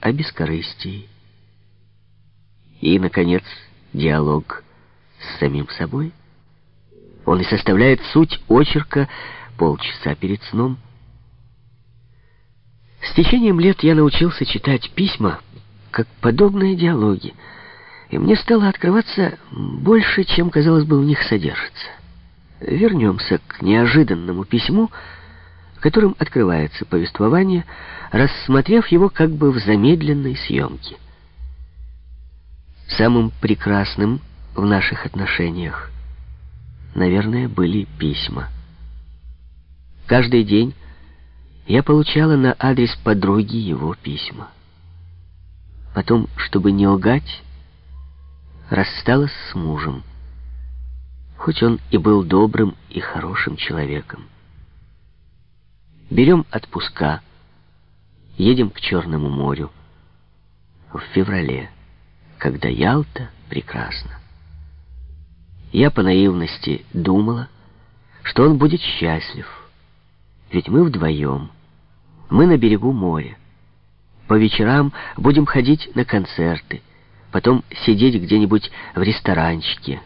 о бескорыстии. И, наконец, диалог с самим собой. Он и составляет суть очерка полчаса перед сном. С течением лет я научился читать письма как подобные диалоги, и мне стало открываться больше, чем, казалось бы, в них содержится. Вернемся к неожиданному письму, которым открывается повествование, рассмотрев его как бы в замедленной съемке. Самым прекрасным в наших отношениях, наверное, были письма. Каждый день я получала на адрес подруги его письма. Потом, чтобы не лгать, рассталась с мужем, хоть он и был добрым и хорошим человеком. Берем отпуска, едем к Черному морю в феврале, когда Ялта прекрасна. Я по наивности думала, что он будет счастлив, ведь мы вдвоем, мы на берегу моря. По вечерам будем ходить на концерты, потом сидеть где-нибудь в ресторанчике.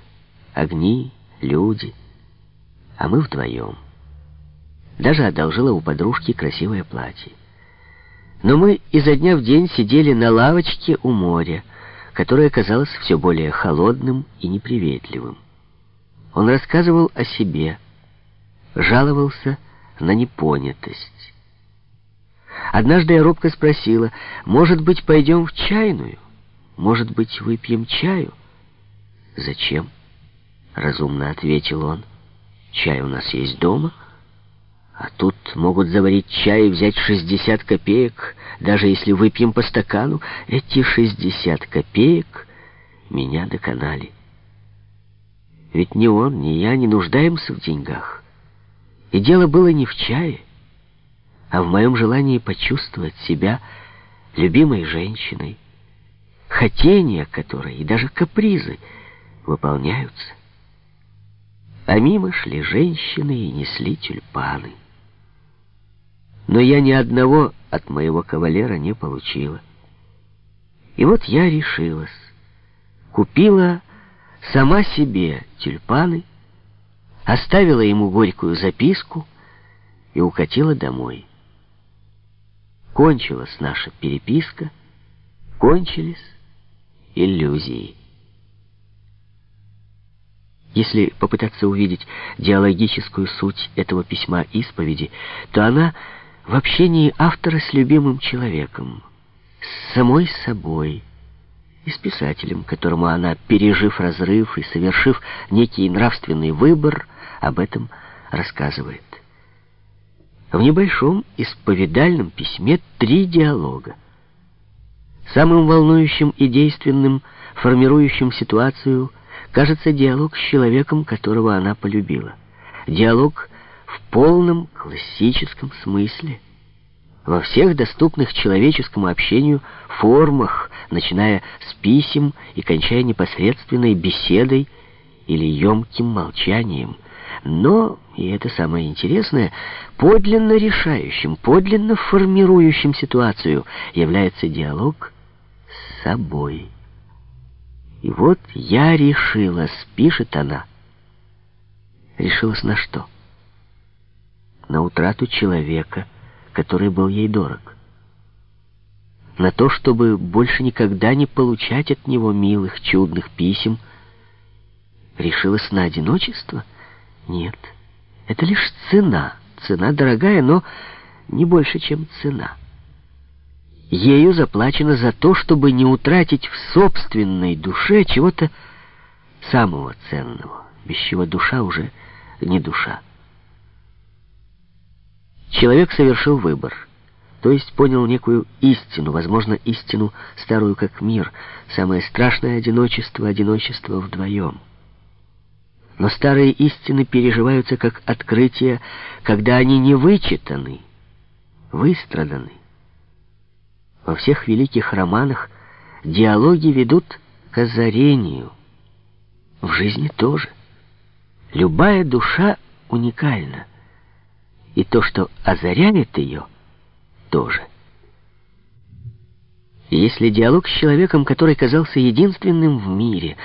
Огни, люди, а мы вдвоем. Даже одолжила у подружки красивое платье. Но мы изо дня в день сидели на лавочке у моря, которое казалось все более холодным и неприветливым. Он рассказывал о себе, жаловался на непонятость. Однажды я робко спросила, может быть, пойдем в чайную? Может быть, выпьем чаю? Зачем? Разумно ответил он. Чай у нас есть дома. А тут могут заварить чай и взять 60 копеек, даже если выпьем по стакану. Эти 60 копеек меня доконали. Ведь ни он, ни я не нуждаемся в деньгах. И дело было не в чае, а в моем желании почувствовать себя любимой женщиной, хотения которой и даже капризы выполняются. А мимо шли женщины и несли тюльпаны. Но я ни одного от моего кавалера не получила. И вот я решилась. Купила сама себе тюльпаны, оставила ему горькую записку и укатила домой. Кончилась наша переписка, кончились иллюзии. Если попытаться увидеть диалогическую суть этого письма исповеди, то она в общении автора с любимым человеком, с самой собой и с писателем, которому она, пережив разрыв и совершив некий нравственный выбор, об этом рассказывает. В небольшом исповедальном письме три диалога. Самым волнующим и действенным, формирующим ситуацию, кажется диалог с человеком, которого она полюбила. Диалог в полном классическом смысле. Во всех доступных человеческому общению формах, начиная с писем и кончая непосредственной беседой или емким молчанием. Но, и это самое интересное, подлинно решающим, подлинно формирующим ситуацию является диалог с собой. И вот я решилась, пишет она. Решилась на что? На утрату человека, который был ей дорог. На то, чтобы больше никогда не получать от него милых, чудных писем. Решилась на одиночество? Нет. Это лишь цена. Цена дорогая, но не больше, чем цена. Ею заплачено за то, чтобы не утратить в собственной душе чего-то самого ценного, без чего душа уже не душа. Человек совершил выбор, то есть понял некую истину, возможно, истину старую как мир, самое страшное одиночество, одиночество вдвоем. Но старые истины переживаются как открытие, когда они не вычитаны, выстраданы. Во всех великих романах диалоги ведут к озарению. В жизни тоже. Любая душа уникальна. И то, что озаряет ее, тоже. Если диалог с человеком, который казался единственным в мире,